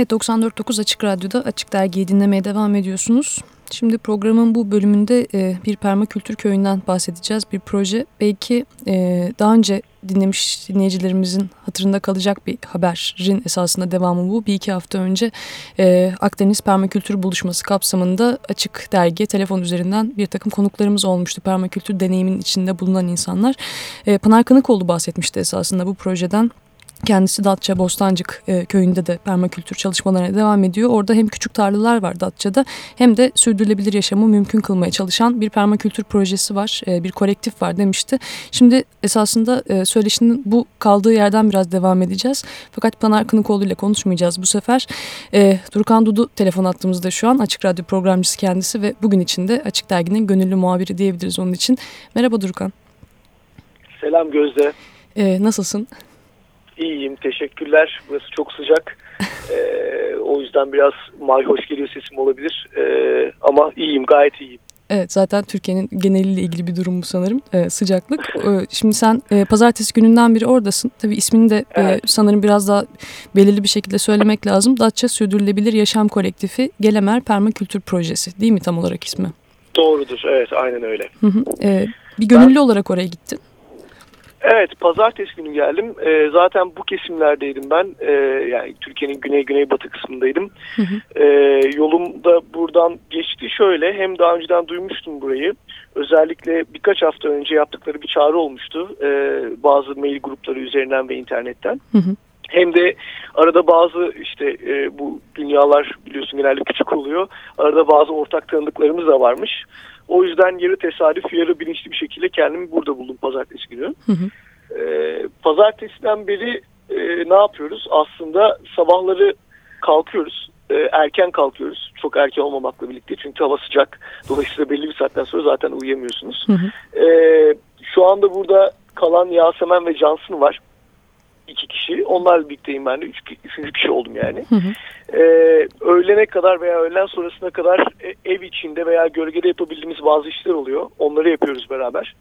Evet 94.9 Açık Radyo'da Açık Dergi'yi dinlemeye devam ediyorsunuz. Şimdi programın bu bölümünde e, bir permakültür köyünden bahsedeceğiz. Bir proje belki e, daha önce dinlemiş dinleyicilerimizin hatırında kalacak bir haberin esasında devamı bu. Bir iki hafta önce e, Akdeniz Permakültür Buluşması kapsamında Açık Dergi telefon üzerinden bir takım konuklarımız olmuştu. Permakültür deneyimin içinde bulunan insanlar. E, Pınar Kanıkoğlu bahsetmişti esasında bu projeden. Kendisi Datça Bostancık e, köyünde de permakültür çalışmalarına devam ediyor. Orada hem küçük tarlalar var Datça'da hem de sürdürülebilir yaşamı mümkün kılmaya çalışan bir permakültür projesi var. E, bir kolektif var demişti. Şimdi esasında e, söyleşinin bu kaldığı yerden biraz devam edeceğiz. Fakat Pınar Kınıkoğlu ile konuşmayacağız bu sefer. E, Durkan Dudu telefon attığımızda şu an Açık Radyo programcısı kendisi ve bugün içinde Açık Dergi'nin gönüllü muhabiri diyebiliriz onun için. Merhaba Durkan. Selam Gözde. E, nasılsın? İyiyim, teşekkürler. Burası çok sıcak. ee, o yüzden biraz mayhoş geliyor sesim olabilir. Ee, ama iyiyim, gayet iyiyim. Evet zaten Türkiye'nin geneliyle ilgili bir durum bu sanırım ee, sıcaklık. Ee, şimdi sen e, pazartesi gününden beri oradasın. Tabii ismini de e, evet. e, sanırım biraz daha belirli bir şekilde söylemek lazım. Datça Sürdürülebilir Yaşam Kolektifi Gelemer Permakültür Projesi değil mi tam olarak ismi? Doğrudur evet aynen öyle. Hı hı. Ee, bir gönüllü ben, olarak oraya gittin. Evet, pazartesi günü geldim. E, zaten bu kesimlerdeydim ben. E, yani Türkiye'nin güney-güneybatı kısmındaydım. Hı hı. E, yolum da buradan geçti şöyle. Hem daha önceden duymuştum burayı. Özellikle birkaç hafta önce yaptıkları bir çağrı olmuştu. E, bazı mail grupları üzerinden ve internetten. Hı hı. Hem de arada bazı işte e, bu dünyalar biliyorsun genelde küçük oluyor. Arada bazı ortak tanıdıklarımız da varmış. O yüzden yarı tesadüf yarı bilinçli bir şekilde kendimi burada buldum pazartesi günü. Hı hı. Ee, pazartesiden beri e, ne yapıyoruz? Aslında sabahları kalkıyoruz. E, erken kalkıyoruz. Çok erken olmamakla birlikte. Çünkü hava sıcak. Dolayısıyla belli bir saatten sonra zaten uyuyamıyorsunuz. Hı hı. E, şu anda burada kalan Yasemen ve Cansın var iki kişi. Onlarla birlikteyim ben de. Üç, üçüncü kişi oldum yani. Hı hı. Ee, öğlene kadar veya öğlen sonrasına kadar e, ev içinde veya gölgede yapabildiğimiz bazı işler oluyor. Onları yapıyoruz beraber.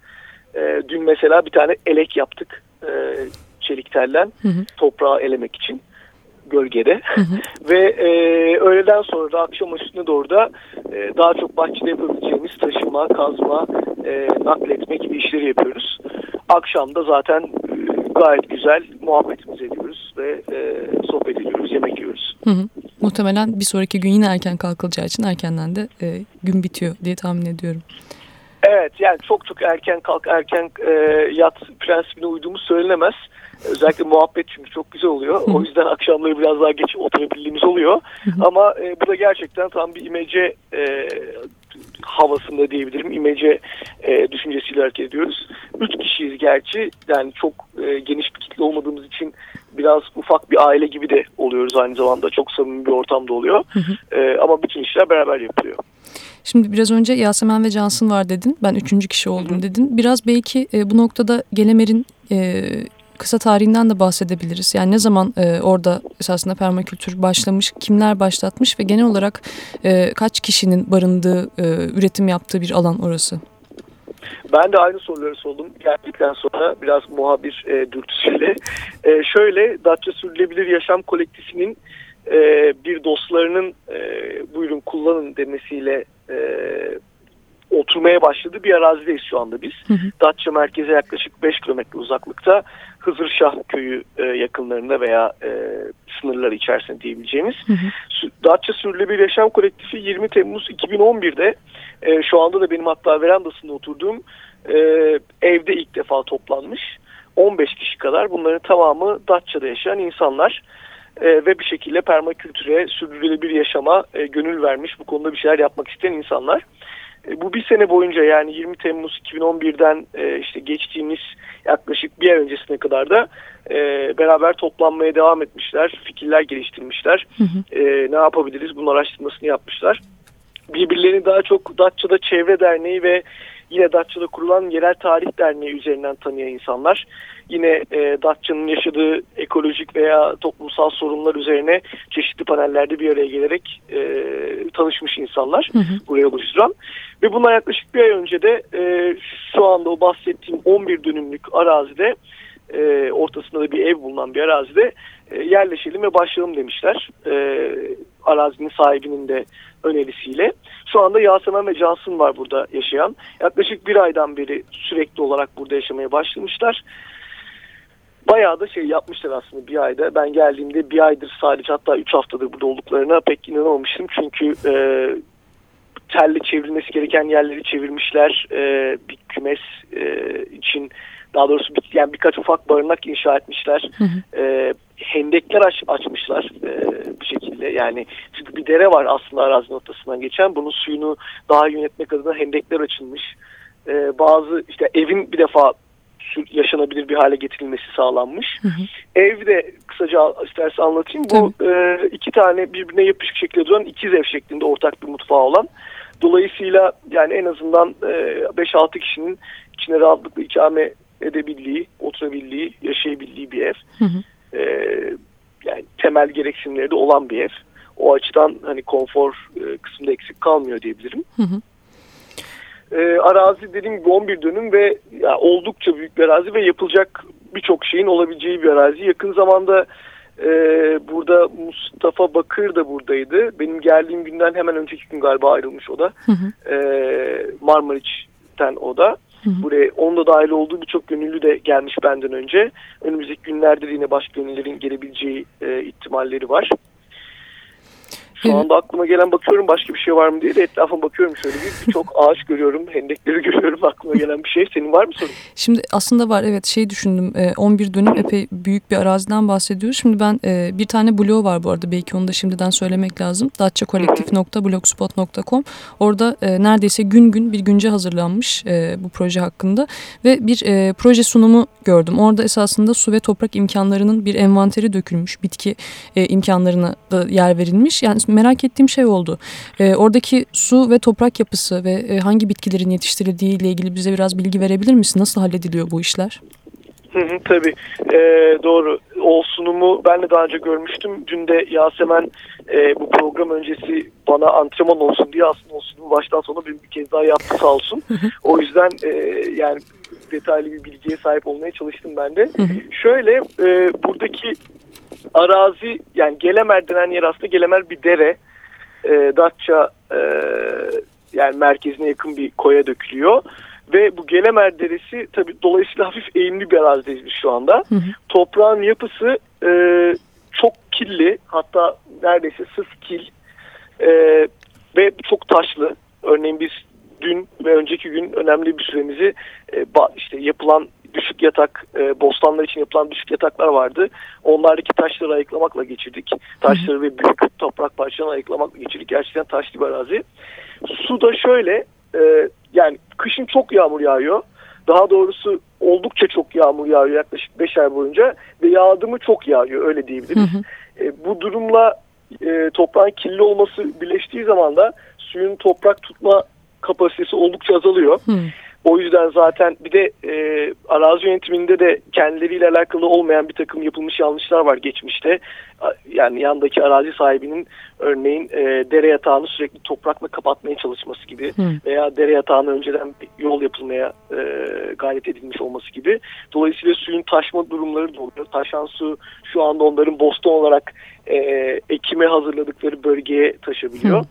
Ee, dün mesela bir tane elek yaptık. E, çelik tellen. Hı hı. Toprağı elemek için gölgede hı hı. ve e, öğleden sonra da akşam üstüne doğru da e, daha çok bahçede yapabileceğimiz taşıma, kazma, e, nakletme gibi işleri yapıyoruz. Akşam da zaten gayet güzel muhabbetimizi ediyoruz ve e, sohbet ediyoruz, yemek yiyoruz. Hı hı. Muhtemelen bir sonraki gün yine erken kalkılacağı için erkenden de e, gün bitiyor diye tahmin ediyorum. Evet yani çok çok erken kalk erken e, yat prensibine uyduğumuz söylenemez. Özellikle muhabbet çünkü çok güzel oluyor. O yüzden akşamları biraz daha geç oturabildiğimiz oluyor. Ama e, bu da gerçekten tam bir imece e, havasında diyebilirim. İmece e, düşüncesiyle hareket ediyoruz. Üç kişiyiz gerçi. Yani çok e, geniş bir kitle olmadığımız için biraz ufak bir aile gibi de oluyoruz aynı zamanda. Çok samimi bir ortamda oluyor. Hı hı. E, ama bütün işler beraber yapılıyor. Şimdi biraz önce Yasemen ve Cansın var dedin. Ben üçüncü kişi oldum dedin. Biraz belki e, bu noktada Gelemer'in e, kısa tarihinden de bahsedebiliriz. Yani ne zaman e, orada esasında permakültür başlamış, kimler başlatmış ve genel olarak e, kaç kişinin barındığı, e, üretim yaptığı bir alan orası? Ben de aynı soruları sordum. Geldikten sonra biraz muhabir e, dürtüsüyle. E, şöyle Datça Sürdürülebilir Yaşam Kolektifinin e, bir dostlarının e, buyurun kullanın demesiyle e, oturmaya başladı bir arazideyiz şu anda biz. Hı hı. Datça merkeze yaklaşık 5 kilometre uzaklıkta Hızırşah köyü e, yakınlarında veya e, sınırları içerisinde diyebileceğimiz. Hı hı. Datça Sürdürülebilir Yaşam Kolektifi 20 Temmuz 2011'de e, şu anda da benim hatta verandasında oturduğum e, evde ilk defa toplanmış. 15 kişi kadar bunların tamamı Datça'da yaşayan insanlar e, ve bir şekilde permakültüre, sürdürülebilir yaşama e, gönül vermiş, bu konuda bir şeyler yapmak isteyen insanlar. E, bu bir sene boyunca yani 20 Temmuz 2011'den e, işte geçtiğimiz yaklaşık bir ay öncesine kadar da e, beraber toplanmaya devam etmişler. Fikirler geliştirmişler. Hı hı. E, ne yapabiliriz bunun araştırmasını yapmışlar. Birbirlerini daha çok Datça'da Çevre Derneği ve yine Datça'da kurulan Yerel Tarih Derneği üzerinden tanıyan insanlar. Yine e, Datça'nın yaşadığı ekolojik veya toplumsal sorunlar üzerine çeşitli panellerde bir araya gelerek e, tanışmış insanlar hı hı. buraya oluşturan. Ve bundan yaklaşık bir ay önce de e, şu anda o bahsettiğim 11 dönümlük arazide e, ortasında da bir ev bulunan bir arazide e, yerleşelim ve başlayalım demişler. E, arazinin sahibinin de önerisiyle. Şu anda Yasemen ve Cansın var burada yaşayan. Yaklaşık bir aydan beri sürekli olarak burada yaşamaya başlamışlar. Bayağı da şey yapmışlar aslında bir ayda. Ben geldiğimde bir aydır sadece hatta üç haftadır burada olduklarına pek inanamamıştım. Çünkü e, telle çevrilmesi gereken yerleri çevirmişler. E, bir kümes e, için daha doğrusu bir, yani birkaç ufak barınak inşa etmişler. Hı hı. E, hendekler aç, açmışlar e, bir şekilde. Yani çünkü bir dere var aslında arazi noktasından geçen. Bunun suyunu daha yönetmek adına hendekler açılmış. E, bazı işte evin bir defa yaşanabilir bir hale getirilmesi sağlanmış. Hı hı. Evde kısaca istersen anlatayım. Bu e, iki tane birbirine yapışık şekilde duran ikiz ev şeklinde ortak bir mutfağı olan. Dolayısıyla yani en azından e, 5-6 kişinin içine rahatlıkla ikame edebildiği, oturabildiği, yaşayabildiği bir ev. Hı hı. E, yani temel gereksinimleri de olan bir ev. O açıdan hani konfor e, kısmında eksik kalmıyor diyebilirim. Hı hı. E, arazi dediğim gibi 11 dönüm ve ya, oldukça büyük bir arazi ve yapılacak birçok şeyin olabileceği bir arazi. Yakın zamanda e, burada Mustafa Bakır da buradaydı. Benim geldiğim günden hemen önceki gün galiba ayrılmış o da. Hı hı. E, Marmariç'ten o da. Hı hı. Buraya onda dahil olduğu birçok gönüllü de gelmiş benden önce. Önümüzdeki günlerde de yine başka gönüllülerin gelebileceği e, ihtimalleri var. Şu anda aklıma gelen bakıyorum başka bir şey var mı diye de etrafa bakıyorum şöyle bir birçok ağaç görüyorum, hendekleri görüyorum aklıma gelen bir şey. Senin var mı sorun? Şimdi aslında var evet şey düşündüm 11 dönüm epey büyük bir araziden bahsediyoruz. Şimdi ben bir tane blog var bu arada belki onu da şimdiden söylemek lazım. datçakolektif.blogspot.com Orada neredeyse gün gün bir günce hazırlanmış bu proje hakkında ve bir proje sunumu gördüm. Orada esasında su ve toprak imkanlarının bir envanteri dökülmüş. Bitki imkanlarına da yer verilmiş. Yani merak ettiğim şey oldu. E, oradaki su ve toprak yapısı ve e, hangi bitkilerin yetiştirildiği ile ilgili bize biraz bilgi verebilir misin? Nasıl hallediliyor bu işler? Hı hı, tabii ee, doğru o sunumu ben de daha önce görmüştüm. Dün de Yasemen e, bu program öncesi bana antrenman olsun diye aslında o sunumu baştan sona bir, bir kez daha yaptı sağ olsun. o yüzden e, yani detaylı bir bilgiye sahip olmaya çalıştım ben de. Şöyle e, buradaki arazi yani Gelemer denen yer aslında Gelemer bir dere. E, Datça e, yani merkezine yakın bir koya dökülüyor. Ve bu Gelemer Deresi tabi dolayısıyla hafif eğimli bir arazideyiz biz şu anda. Hı hı. Toprağın yapısı e, çok killi hatta neredeyse sırf kil e, ve çok taşlı. Örneğin biz dün ve önceki gün önemli bir süremizi e, işte yapılan düşük yatak, e, bostanlar için yapılan düşük yataklar vardı. Onlardaki taşları ayıklamakla geçirdik. Taşları ve büyük toprak parçalarını ayıklamakla geçirdik. Gerçekten taşlı bir arazi. Su da şöyle, e, yani kışın çok yağmur yağıyor. Daha doğrusu oldukça çok yağmur yağıyor yaklaşık 5 ay boyunca ve yağdı mı çok yağıyor öyle diyebiliriz. Hı hı. E, bu durumla e, toprağın kirli olması birleştiği zaman da suyun toprak tutma kapasitesi oldukça azalıyor. Hı. O yüzden zaten bir de e, arazi yönetiminde de kendileriyle alakalı olmayan bir takım yapılmış yanlışlar var geçmişte. Yani yandaki arazi sahibinin örneğin e, dere yatağını sürekli toprakla kapatmaya çalışması gibi Hı. veya dere yatağına önceden yol yapılmaya e, gayret edilmiş olması gibi. Dolayısıyla suyun taşma durumları da oluyor. Taşan su şu anda onların boston olarak e, ekime hazırladıkları bölgeye taşabiliyor. Hı.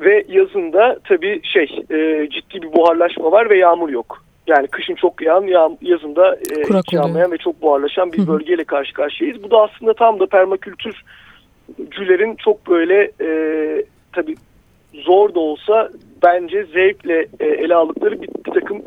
Ve yazında tabii şey e, ciddi bir buharlaşma var ve yağmur yok. Yani kışın çok yağan, yağ, yazında e, hiç yağmayan ve çok buharlaşan bir bölgeyle karşı karşıyayız. Bu da aslında tam da permakültürcülerin çok böyle e, tabii zor da olsa bence zevkle e, ele aldıkları bir, bir takım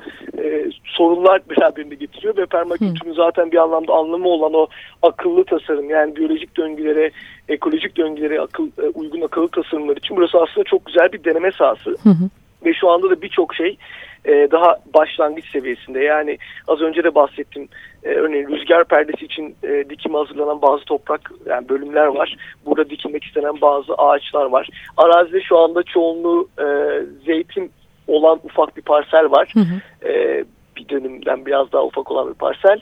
e, sorunlar beraberinde getiriyor ve permakültürün zaten bir anlamda anlamı olan o akıllı tasarım yani biyolojik döngülere, ekolojik döngülere akıl, e, uygun akıllı tasarımlar için burası aslında çok güzel bir deneme sahası. Hı hı. Ve şu anda da birçok şey e, daha başlangıç seviyesinde. Yani az önce de bahsettim. E, örneğin rüzgar perdesi için e, dikim hazırlanan bazı toprak yani bölümler var. Burada dikilmek istenen bazı ağaçlar var. Arazide şu anda çoğunluğu e, zeytin olan ufak bir parsel var. Hı hı. E, bir dönümden biraz daha ufak olan bir parsel.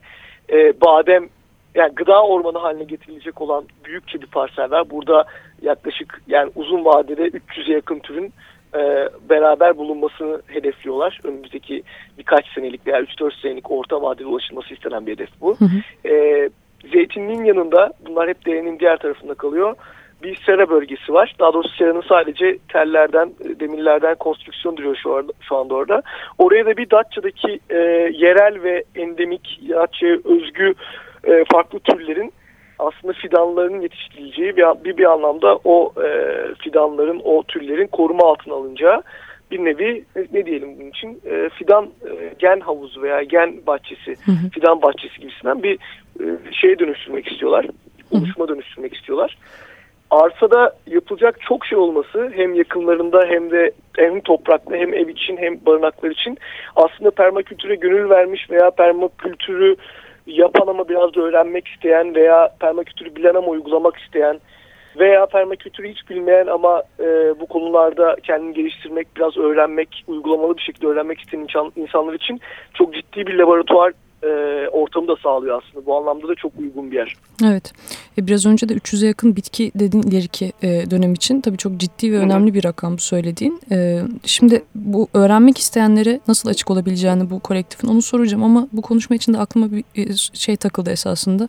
E, badem yani gıda ormanı haline getirilecek olan büyükçe bir parsel var. Burada yaklaşık yani uzun vadede 300'e yakın türün e, beraber bulunmasını hedefliyorlar. Önümüzdeki birkaç senelik veya 3-4 senelik orta vadeli ulaşılması istenen bir hedef bu. Hı hı. E, zeytinliğin yanında bunlar hep değerinin diğer tarafında kalıyor. Bir sera bölgesi var. Daha doğrusu seranın sadece tellerden, demirlerden konstrüksiyon duruyor şu, anda, şu anda orada. Oraya da bir Datça'daki e, yerel ve endemik, Datça'ya özgü e, farklı türlerin aslında fidanların yetiştirileceği bir, bir, bir anlamda o e, fidanların, o türlerin koruma altına alınacağı bir nevi ne diyelim bunun için e, fidan e, gen havuzu veya gen bahçesi, hı hı. fidan bahçesi gibisinden bir e, şeye dönüştürmek istiyorlar. Oluşuma dönüştürmek istiyorlar. Arsada yapılacak çok şey olması hem yakınlarında hem de hem toprakta hem ev için hem barınaklar için aslında permakültüre gönül vermiş veya permakültürü yapan ama biraz da öğrenmek isteyen veya permakültürü bilen ama uygulamak isteyen veya permakültürü hiç bilmeyen ama e, bu konularda kendini geliştirmek, biraz öğrenmek, uygulamalı bir şekilde öğrenmek isteyen insanlar için çok ciddi bir laboratuvar e, ortamı da sağlıyor aslında. Bu anlamda da çok uygun bir yer. Evet. E, biraz önce de 300'e yakın bitki dedin ileriki e, dönem için. Tabii çok ciddi ve önemli bir rakam bu söylediğin. E, şimdi bu öğrenmek isteyenlere nasıl açık olabileceğini bu kolektifin onu soracağım ama bu konuşma için de aklıma bir e, şey takıldı esasında.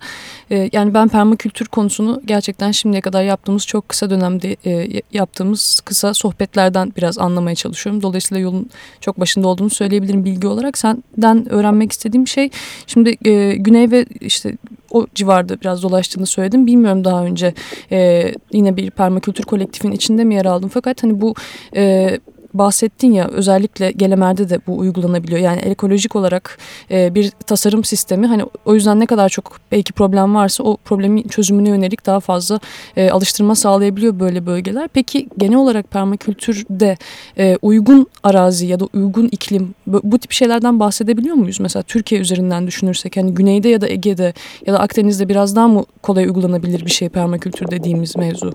E, yani ben permakültür konusunu gerçekten şimdiye kadar yaptığımız çok kısa dönemde e, yaptığımız kısa sohbetlerden biraz anlamaya çalışıyorum. Dolayısıyla yolun çok başında olduğunu söyleyebilirim bilgi olarak. Senden öğrenmek istediğim şey Şimdi e, güney ve işte o civarda biraz dolaştığını söyledim. Bilmiyorum daha önce e, yine bir permakültür kolektifin içinde mi yer aldım. Fakat hani bu e, bahsettin ya özellikle Gelemer'de de bu uygulanabiliyor. Yani ekolojik olarak e, bir tasarım sistemi hani o yüzden ne kadar çok belki problem varsa o problemin çözümüne yönelik daha fazla e, alıştırma sağlayabiliyor böyle bölgeler. Peki genel olarak permakültürde e, uygun arazi ya da uygun iklim bu, tip şeylerden bahsedebiliyor muyuz? Mesela Türkiye üzerinden düşünürsek hani güneyde ya da Ege'de ya da Akdeniz'de biraz daha mı kolay uygulanabilir bir şey permakültür dediğimiz mevzu?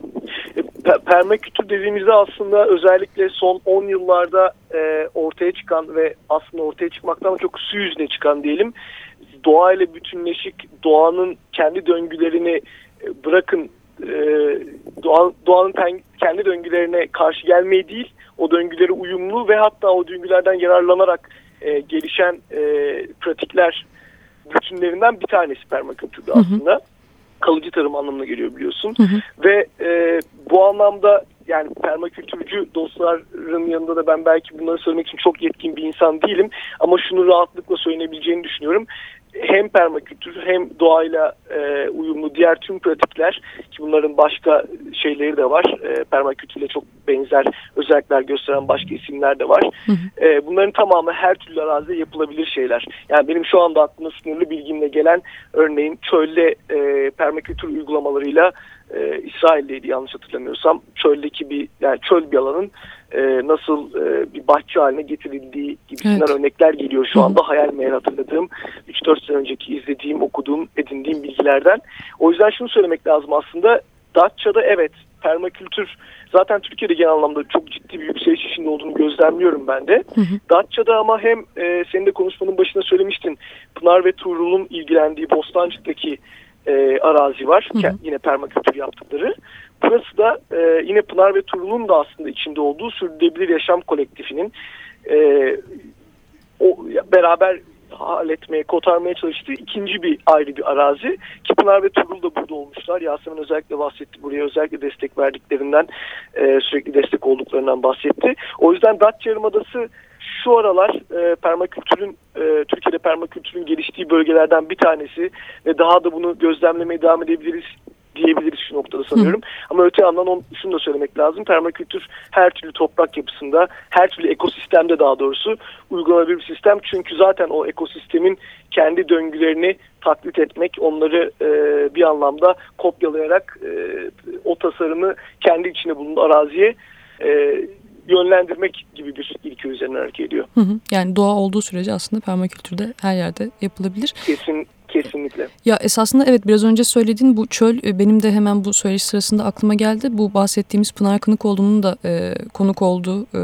Permakültür dediğimizde aslında özellikle son 10 yıllarda e, ortaya çıkan ve aslında ortaya çıkmaktan çok su yüzüne çıkan diyelim doğayla bütünleşik doğanın kendi döngülerini e, bırakın e, doğa, doğanın kendi döngülerine karşı gelmeyi değil o döngülere uyumlu ve hatta o döngülerden yararlanarak e, gelişen e, pratikler bütünlerinden bir tanesi permakültürde aslında. Hı hı kalıcı tarım anlamına geliyor biliyorsun. Hı hı. Ve e, bu anlamda yani permakültürcü dostların yanında da ben belki bunları söylemek için çok yetkin bir insan değilim. Ama şunu rahatlıkla söylenebileceğini düşünüyorum hem permakültür hem doğayla e, uyumlu diğer tüm pratikler ki bunların başka şeyleri de var. E, permakültürle çok benzer özellikler gösteren başka isimler de var. Hı hı. E, bunların tamamı her türlü arazide yapılabilir şeyler. Yani benim şu anda aklıma sınırlı bilgimle gelen örneğin çölde e, permakültür uygulamalarıyla e, İsrail'deydi yanlış hatırlamıyorsam çöldeki bir yani çöl bir alanın e, nasıl e, bir bahçe haline getirildiği gibisinden evet. örnekler geliyor şu anda hayal meyal hatırladığım 3-4 sene önceki izlediğim okuduğum edindiğim bilgilerden o yüzden şunu söylemek lazım aslında Datça'da evet permakültür zaten Türkiye'de genel anlamda çok ciddi bir yükseliş içinde olduğunu gözlemliyorum ben de. Hı hı. Datça'da ama hem e, senin de konuşmanın başında söylemiştin Pınar ve Tuğrul'un ilgilendiği Bostancık'taki e, arazi var. Hı hı. Yine permakültür yaptıkları. Burası da e, yine Pınar ve Turul'un da aslında içinde olduğu Sürdürülebilir Yaşam Kolektifinin e, o beraber halletmeye, kotarmaya çalıştığı ikinci bir ayrı bir arazi. Ki Pınar ve Turul da burada olmuşlar. Yasemin özellikle bahsetti. Buraya özellikle destek verdiklerinden, e, sürekli destek olduklarından bahsetti. O yüzden Datça Yarımadası şu aralar e, permakültürün e, Türkiye'de permakültürün geliştiği bölgelerden bir tanesi ve daha da bunu gözlemlemeye devam edebiliriz diyebiliriz şu noktada sanıyorum. Hı. Ama öte yandan on, şunu da söylemek lazım. Permakültür her türlü toprak yapısında, her türlü ekosistemde daha doğrusu uygulanabilir bir sistem. Çünkü zaten o ekosistemin kendi döngülerini taklit etmek, onları e, bir anlamda kopyalayarak e, o tasarımı kendi içine bulunduğu araziye e, yönlendirmek gibi bir ilke üzerine hareket ediyor. Hı hı. Yani doğa olduğu sürece aslında permakültürde her yerde yapılabilir. Kesin Kesinlikle. Ya esasında evet biraz önce söylediğin bu çöl e, benim de hemen bu söyleşi sırasında aklıma geldi. Bu bahsettiğimiz Pınar Kınıkoğlu'nun da e, konuk olduğu e,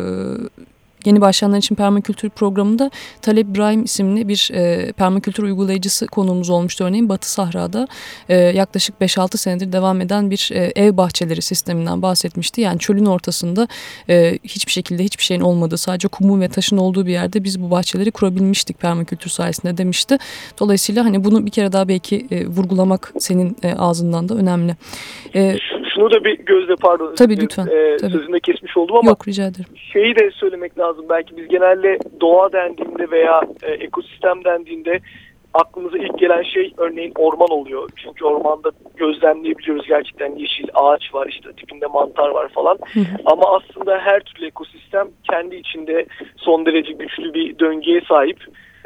yeni başlayanlar için permakültür programında Talep İbrahim isimli bir e, permakültür uygulayıcısı konuğumuz olmuştu. Örneğin Batı Sahra'da e, yaklaşık 5-6 senedir devam eden bir e, ev bahçeleri sisteminden bahsetmişti. Yani çölün ortasında e, hiçbir şekilde hiçbir şeyin olmadığı sadece kumun ve taşın olduğu bir yerde biz bu bahçeleri kurabilmiştik permakültür sayesinde demişti. Dolayısıyla hani bunu bir kere daha belki e, vurgulamak senin e, ağzından da önemli. E, Şunu da bir gözle pardon. Tabii lütfen. E, tabii. Sözünde kesmiş oldum ama. Yok rica ederim. Şeyi de söylemek lazım. Belki biz genelde doğa dendiğinde veya e, ekosistem dendiğinde aklımıza ilk gelen şey örneğin orman oluyor. Çünkü ormanda gözlemleyebiliyoruz gerçekten yeşil ağaç var işte dibinde mantar var falan. Ama aslında her türlü ekosistem kendi içinde son derece güçlü bir döngüye sahip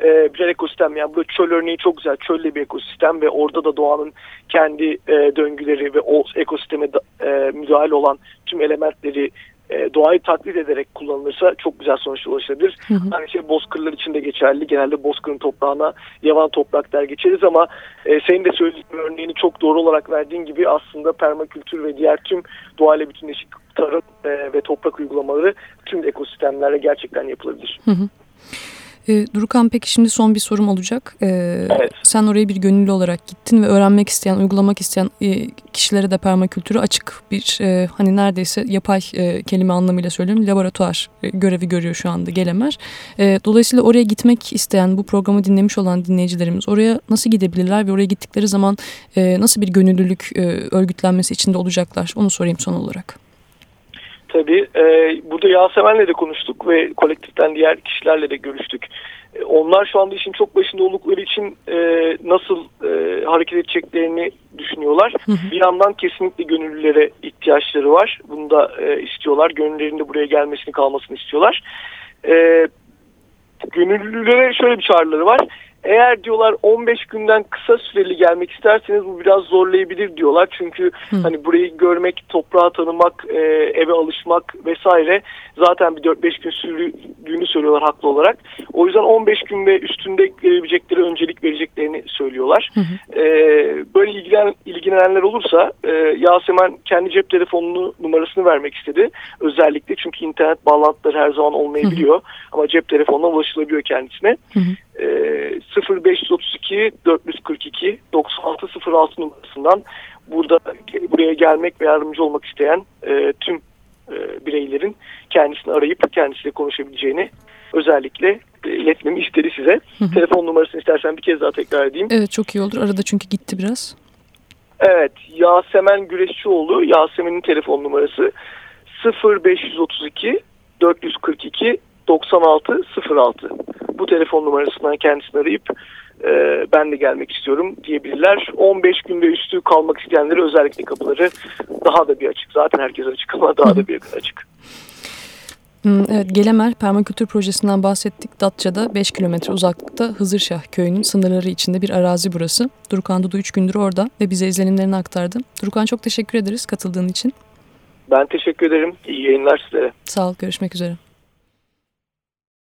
bir ekosistem yani bu çöl örneği çok güzel çölle bir ekosistem ve orada da doğanın kendi e, döngüleri ve o ekosisteme da, e, müdahale olan tüm elementleri e, doğayı taklit ederek kullanılırsa çok güzel sonuçlar ulaşabilir. Hı hı. Aynı şey bozkırlar için de geçerli. Genelde bozkırın toprağına yavan toprak der geçeriz ama e, senin de söylediğin örneğini çok doğru olarak verdiğin gibi aslında permakültür ve diğer tüm doğayla bütünleşik tarım e, ve toprak uygulamaları tüm ekosistemlerde gerçekten yapılabilir. Hı hı. E, Durukan peki şimdi son bir sorum olacak. E, evet. Sen oraya bir gönüllü olarak gittin ve öğrenmek isteyen, uygulamak isteyen e, kişilere de permakültürü açık bir e, hani neredeyse yapay e, kelime anlamıyla söylüyorum laboratuvar e, görevi görüyor şu anda Gelemer. E, dolayısıyla oraya gitmek isteyen bu programı dinlemiş olan dinleyicilerimiz oraya nasıl gidebilirler ve oraya gittikleri zaman e, nasıl bir gönüllülük e, örgütlenmesi içinde olacaklar? Onu sorayım son olarak. Tabii. E, burada Yasemen'le de konuştuk ve kolektiften diğer kişilerle de görüştük. E, onlar şu anda işin çok başında oldukları için e, nasıl e, hareket edeceklerini düşünüyorlar. Hı hı. Bir yandan kesinlikle gönüllülere ihtiyaçları var. Bunu da e, istiyorlar. Gönüllerin de buraya gelmesini kalmasını istiyorlar. E, gönüllülere şöyle bir çağrıları var. Eğer diyorlar 15 günden kısa süreli gelmek isterseniz bu biraz zorlayabilir diyorlar. Çünkü Hı. hani burayı görmek, toprağı tanımak, e, eve alışmak vesaire zaten bir 4-5 gün sürdüğünü söylüyorlar haklı olarak. O yüzden 15 gün ve üstünde verebilecekleri öncelik vereceklerini söylüyorlar. Hı hı. E, böyle ilgilen, ilgilenenler olursa e, Yasemen kendi cep telefonunu numarasını vermek istedi. Özellikle çünkü internet bağlantıları her zaman olmayabiliyor. Hı hı. Ama cep telefonuna ulaşılabiliyor kendisine. Hı hı. E, 0532 442 9606 numarasından burada buraya gelmek ve yardımcı olmak isteyen e, tüm e, bireylerin kendisini arayıp kendisiyle konuşabileceğini özellikle e, iletmemi istedi size. Hı hı. Telefon numarasını istersen bir kez daha tekrar edeyim. Evet çok iyi olur. Arada çünkü gitti biraz. Evet Yasemen Güreşçioğlu Yasemen'in telefon numarası 0532 442 9606. Bu telefon numarasından kendisini arayıp e, ben de gelmek istiyorum diyebilirler. 15 günde üstü kalmak isteyenlere özellikle kapıları daha da bir açık. Zaten herkes açık ama daha da bir açık. Hmm, evet, Gelemer Permakültür Projesi'nden bahsettik. Datça'da 5 kilometre uzaklıkta Hızırşah köyünün sınırları içinde bir arazi burası. Durukan Dudu 3 gündür orada ve bize izlenimlerini aktardı. Durukan çok teşekkür ederiz katıldığın için. Ben teşekkür ederim. İyi yayınlar sizlere. Sağ ol, görüşmek üzere.